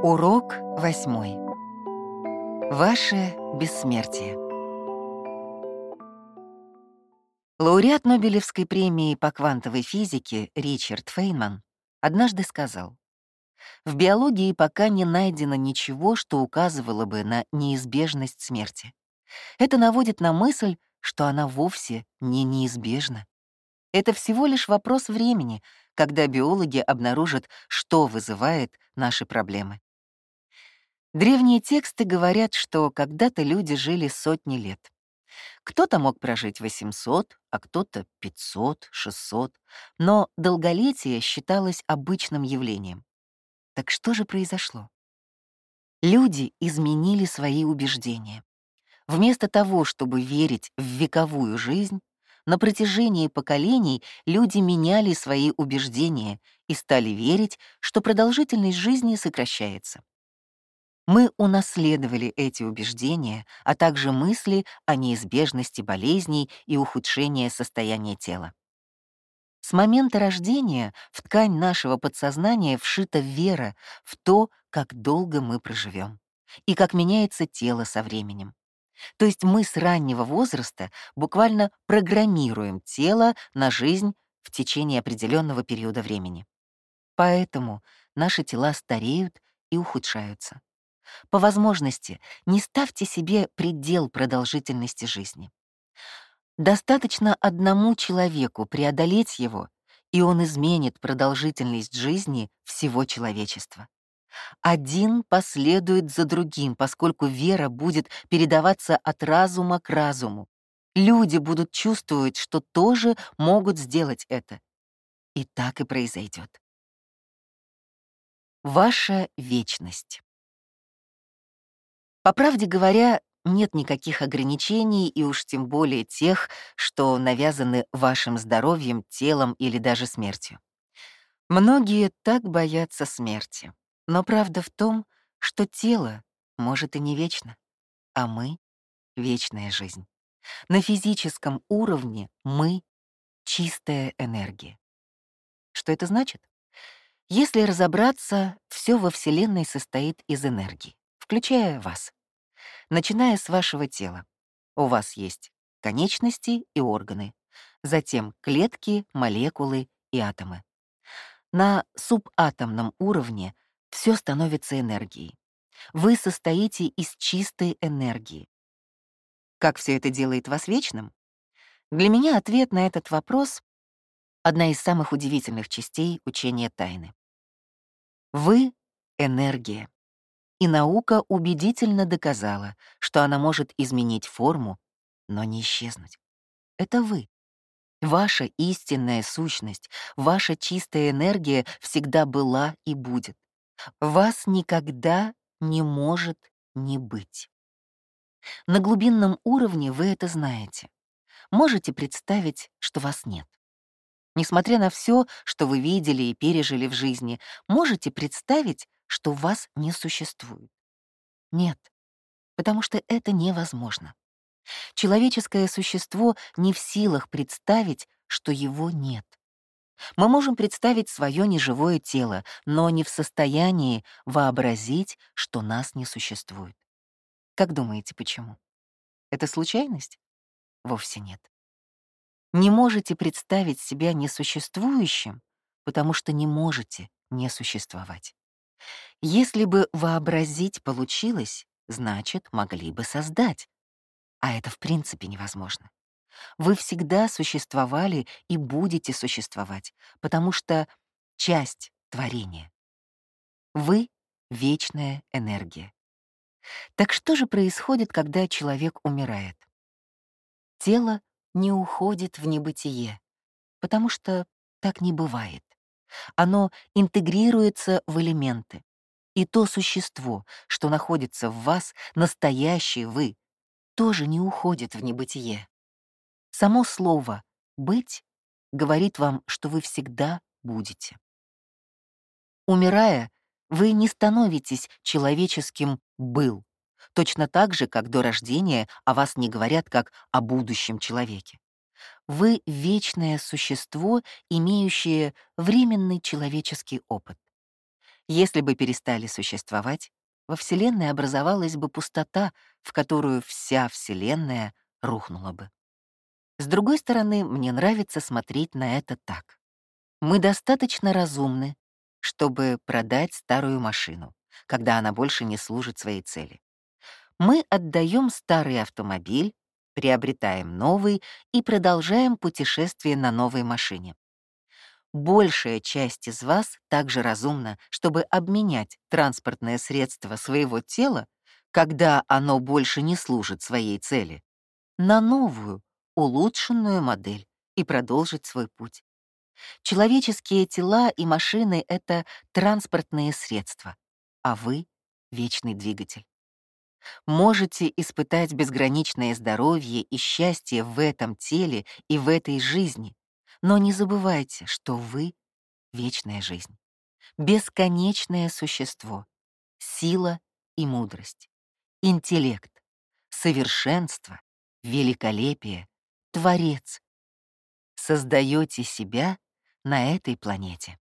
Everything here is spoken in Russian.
Урок восьмой. Ваше бессмертие. Лауреат Нобелевской премии по квантовой физике Ричард Фейнман однажды сказал, «В биологии пока не найдено ничего, что указывало бы на неизбежность смерти. Это наводит на мысль, что она вовсе не неизбежна. Это всего лишь вопрос времени, когда биологи обнаружат, что вызывает наши проблемы. Древние тексты говорят, что когда-то люди жили сотни лет. Кто-то мог прожить 800, а кто-то 500, 600, но долголетие считалось обычным явлением. Так что же произошло? Люди изменили свои убеждения. Вместо того, чтобы верить в вековую жизнь, на протяжении поколений люди меняли свои убеждения и стали верить, что продолжительность жизни сокращается. Мы унаследовали эти убеждения, а также мысли о неизбежности болезней и ухудшения состояния тела. С момента рождения в ткань нашего подсознания вшита вера в то, как долго мы проживем и как меняется тело со временем. То есть мы с раннего возраста буквально программируем тело на жизнь в течение определенного периода времени. Поэтому наши тела стареют и ухудшаются. По возможности, не ставьте себе предел продолжительности жизни. Достаточно одному человеку преодолеть его, и он изменит продолжительность жизни всего человечества. Один последует за другим, поскольку вера будет передаваться от разума к разуму. Люди будут чувствовать, что тоже могут сделать это. И так и произойдет. Ваша вечность. По правде говоря, нет никаких ограничений, и уж тем более тех, что навязаны вашим здоровьем, телом или даже смертью. Многие так боятся смерти. Но правда в том, что тело может и не вечно, а мы — вечная жизнь. На физическом уровне мы — чистая энергия. Что это значит? Если разобраться, все во Вселенной состоит из энергии, включая вас начиная с вашего тела. У вас есть конечности и органы, затем клетки, молекулы и атомы. На субатомном уровне все становится энергией. Вы состоите из чистой энергии. Как все это делает вас вечным? Для меня ответ на этот вопрос — одна из самых удивительных частей учения тайны. Вы — энергия и наука убедительно доказала, что она может изменить форму, но не исчезнуть. Это вы. Ваша истинная сущность, ваша чистая энергия всегда была и будет. Вас никогда не может не быть. На глубинном уровне вы это знаете. Можете представить, что вас нет. Несмотря на все, что вы видели и пережили в жизни, можете представить, что вас не существует. Нет, потому что это невозможно. Человеческое существо не в силах представить, что его нет. Мы можем представить свое неживое тело, но не в состоянии вообразить, что нас не существует. Как думаете, почему? Это случайность? Вовсе нет. Не можете представить себя несуществующим, потому что не можете не существовать. Если бы вообразить получилось, значит, могли бы создать. А это в принципе невозможно. Вы всегда существовали и будете существовать, потому что часть творения. Вы — вечная энергия. Так что же происходит, когда человек умирает? Тело не уходит в небытие, потому что так не бывает. Оно интегрируется в элементы. И то существо, что находится в вас, настоящий вы, тоже не уходит в небытие. Само слово «быть» говорит вам, что вы всегда будете. Умирая, вы не становитесь человеческим «был», точно так же, как до рождения о вас не говорят как о будущем человеке. Вы — вечное существо, имеющее временный человеческий опыт. Если бы перестали существовать, во Вселенной образовалась бы пустота, в которую вся Вселенная рухнула бы. С другой стороны, мне нравится смотреть на это так. Мы достаточно разумны, чтобы продать старую машину, когда она больше не служит своей цели. Мы отдаем старый автомобиль, приобретаем новый и продолжаем путешествие на новой машине. Большая часть из вас также разумна, чтобы обменять транспортное средство своего тела, когда оно больше не служит своей цели, на новую, улучшенную модель и продолжить свой путь. Человеческие тела и машины — это транспортные средства, а вы — вечный двигатель. Можете испытать безграничное здоровье и счастье в этом теле и в этой жизни, но не забывайте, что вы — вечная жизнь, бесконечное существо, сила и мудрость, интеллект, совершенство, великолепие, творец. Создаете себя на этой планете.